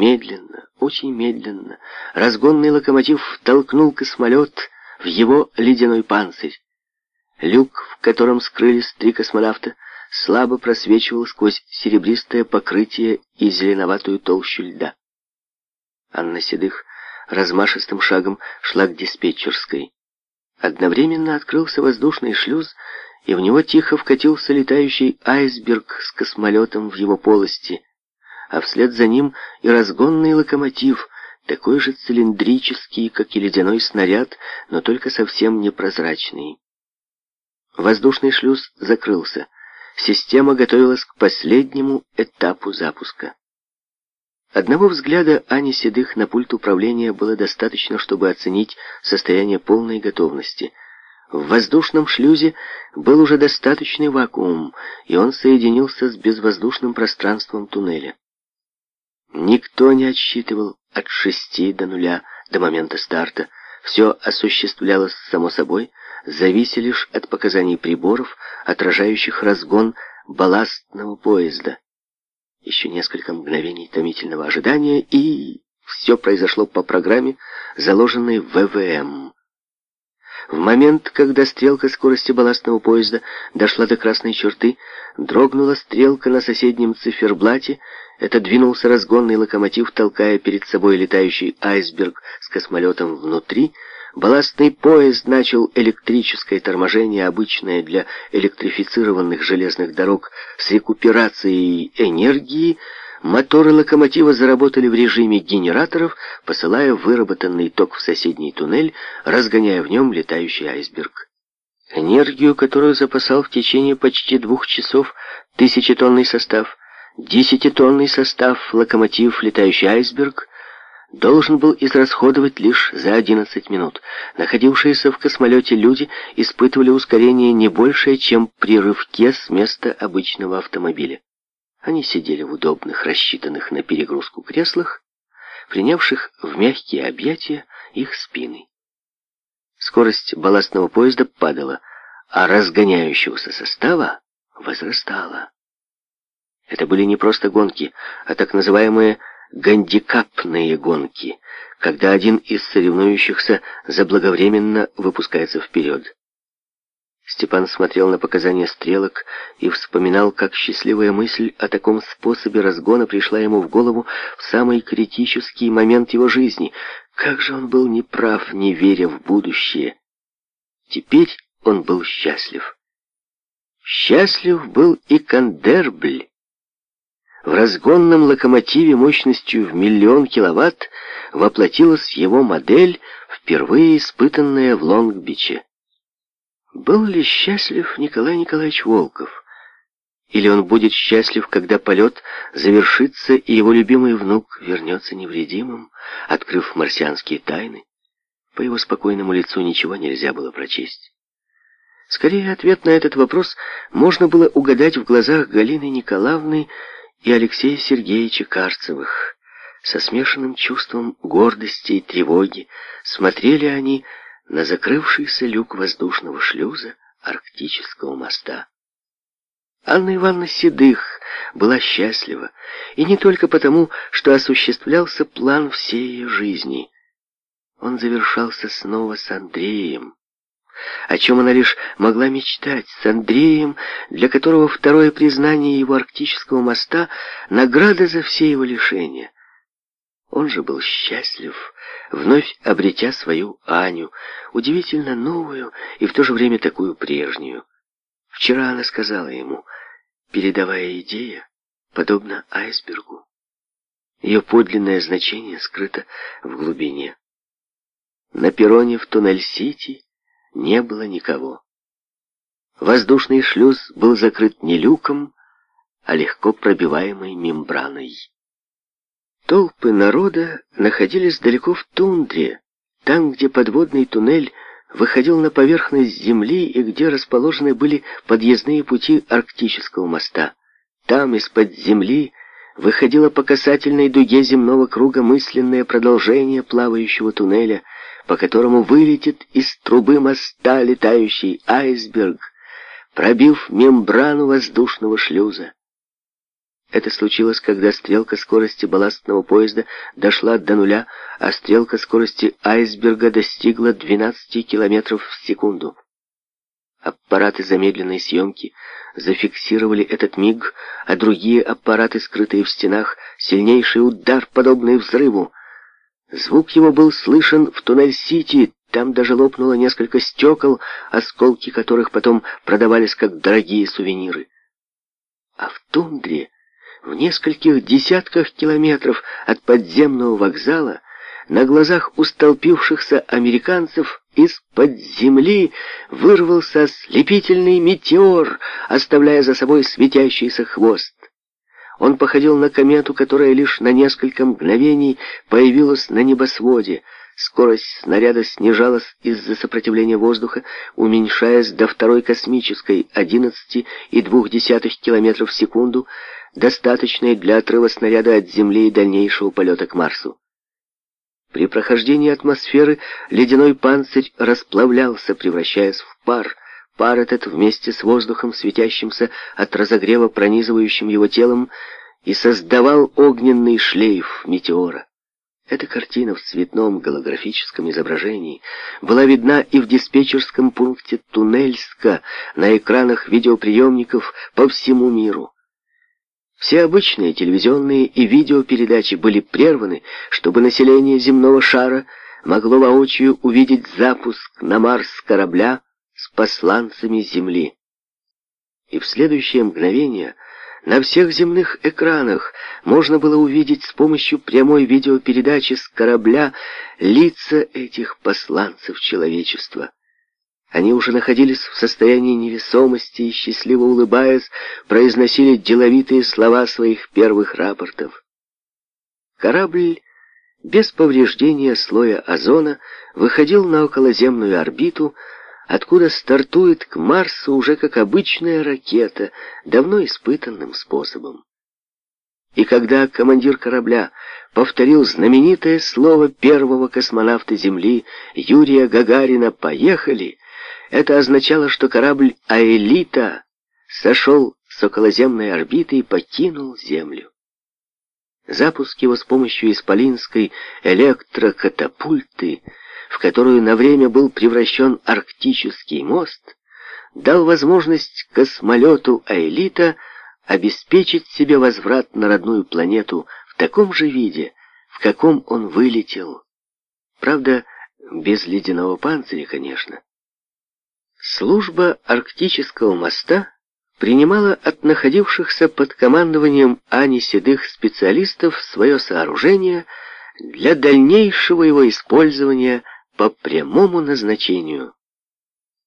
Медленно, очень медленно, разгонный локомотив толкнул космолет в его ледяной панцирь. Люк, в котором скрылись три космонавта, слабо просвечивал сквозь серебристое покрытие и зеленоватую толщу льда. Анна Седых размашистым шагом шла к диспетчерской. Одновременно открылся воздушный шлюз, и в него тихо вкатился летающий айсберг с космолетом в его полости — а вслед за ним и разгонный локомотив, такой же цилиндрический, как и ледяной снаряд, но только совсем непрозрачный. Воздушный шлюз закрылся. Система готовилась к последнему этапу запуска. Одного взгляда Ани Седых на пульт управления было достаточно, чтобы оценить состояние полной готовности – в воздушном шлюзе был уже достаточный вакуум, и он соединился с безвоздушным пространством туннеля. Никто не отсчитывал от шести до нуля до момента старта. Все осуществлялось само собой, завися лишь от показаний приборов, отражающих разгон балластного поезда. Еще несколько мгновений томительного ожидания, и все произошло по программе, заложенной в ВВМ. В момент, когда стрелка скорости балластного поезда дошла до красной черты, дрогнула стрелка на соседнем циферблате, это двинулся разгонный локомотив, толкая перед собой летающий айсберг с космолетом внутри. Балластный поезд начал электрическое торможение, обычное для электрифицированных железных дорог, с рекуперацией энергии. Моторы локомотива заработали в режиме генераторов, посылая выработанный ток в соседний туннель, разгоняя в нем летающий айсберг. Энергию, которую запасал в течение почти двух часов тысячетонный состав – Десятитонный состав локомотив «Летающий айсберг» должен был израсходовать лишь за 11 минут. Находившиеся в космолете люди испытывали ускорение не большее, чем при рывке с места обычного автомобиля. Они сидели в удобных, рассчитанных на перегрузку креслах, принявших в мягкие объятия их спины. Скорость балластного поезда падала, а разгоняющегося состава возрастала. Это были не просто гонки, а так называемые гандикапные гонки, когда один из соревнующихся заблаговременно выпускается вперед. Степан смотрел на показания стрелок и вспоминал, как счастливая мысль о таком способе разгона пришла ему в голову в самый критический момент его жизни. Как же он был неправ, не веря в будущее. Теперь он был счастлив. Счастлив был и Кандербль, в разгонном локомотиве мощностью в миллион киловатт воплотилась его модель, впервые испытанная в Лонгбиче. Был ли счастлив Николай Николаевич Волков? Или он будет счастлив, когда полет завершится, и его любимый внук вернется невредимым, открыв марсианские тайны? По его спокойному лицу ничего нельзя было прочесть. Скорее, ответ на этот вопрос можно было угадать в глазах Галины Николаевны, и Алексея Сергеевича Карцевых. Со смешанным чувством гордости и тревоги смотрели они на закрывшийся люк воздушного шлюза Арктического моста. Анна Ивановна Седых была счастлива, и не только потому, что осуществлялся план всей ее жизни. Он завершался снова с Андреем о чем она лишь могла мечтать, с Андреем, для которого второе признание его арктического моста — награда за все его лишения. Он же был счастлив, вновь обретя свою Аню, удивительно новую и в то же время такую прежнюю. Вчера она сказала ему, передавая идея, подобно айсбергу. Ее подлинное значение скрыто в глубине. На перроне в Туннель-Сити не было никого. Воздушный шлюз был закрыт не люком, а легко пробиваемой мембраной. Толпы народа находились далеко в тундре, там, где подводный туннель выходил на поверхность земли и где расположены были подъездные пути арктического моста. Там, из-под земли, выходило по касательной дуге земного круга мысленное продолжение плавающего туннеля — по которому вылетит из трубы моста летающий айсберг, пробив мембрану воздушного шлюза. Это случилось, когда стрелка скорости балластного поезда дошла до нуля, а стрелка скорости айсберга достигла 12 километров в секунду. Аппараты замедленной съемки зафиксировали этот миг, а другие аппараты, скрытые в стенах, сильнейший удар, подобный взрыву, Звук его был слышен в Туннель-Сити, там даже лопнуло несколько стекол, осколки которых потом продавались как дорогие сувениры. А в тундре, в нескольких десятках километров от подземного вокзала, на глазах у столпившихся американцев из-под земли вырвался ослепительный метеор, оставляя за собой светящийся хвост. Он походил на комету, которая лишь на несколько мгновений появилась на небосводе. Скорость снаряда снижалась из-за сопротивления воздуха, уменьшаясь до второй космической 11,2 км в секунду, достаточной для отрыва снаряда от Земли и дальнейшего полета к Марсу. При прохождении атмосферы ледяной панцирь расплавлялся, превращаясь в пар, Пар этот вместе с воздухом, светящимся от разогрева, пронизывающим его телом, и создавал огненный шлейф метеора. Эта картина в цветном голографическом изображении была видна и в диспетчерском пункте Туннельска на экранах видеоприемников по всему миру. Все обычные телевизионные и видеопередачи были прерваны, чтобы население земного шара могло воочию увидеть запуск на Марс корабля, с посланцами Земли. И в следующее мгновение на всех земных экранах можно было увидеть с помощью прямой видеопередачи с корабля лица этих посланцев человечества. Они уже находились в состоянии невесомости и, счастливо улыбаясь, произносили деловитые слова своих первых рапортов. Корабль без повреждения слоя озона выходил на околоземную орбиту, откуда стартует к Марсу уже как обычная ракета, давно испытанным способом. И когда командир корабля повторил знаменитое слово первого космонавта Земли Юрия Гагарина «Поехали!», это означало, что корабль «Аэлита» сошел с околоземной орбиты и покинул Землю. Запуск его с помощью исполинской электрокатапульты – в которую на время был превращен арктический мост, дал возможность космолету Аэлита обеспечить себе возврат на родную планету в таком же виде, в каком он вылетел. Правда, без ледяного панциря, конечно. Служба арктического моста принимала от находившихся под командованием Ани Седых специалистов свое сооружение для дальнейшего его использования – по прямому назначению.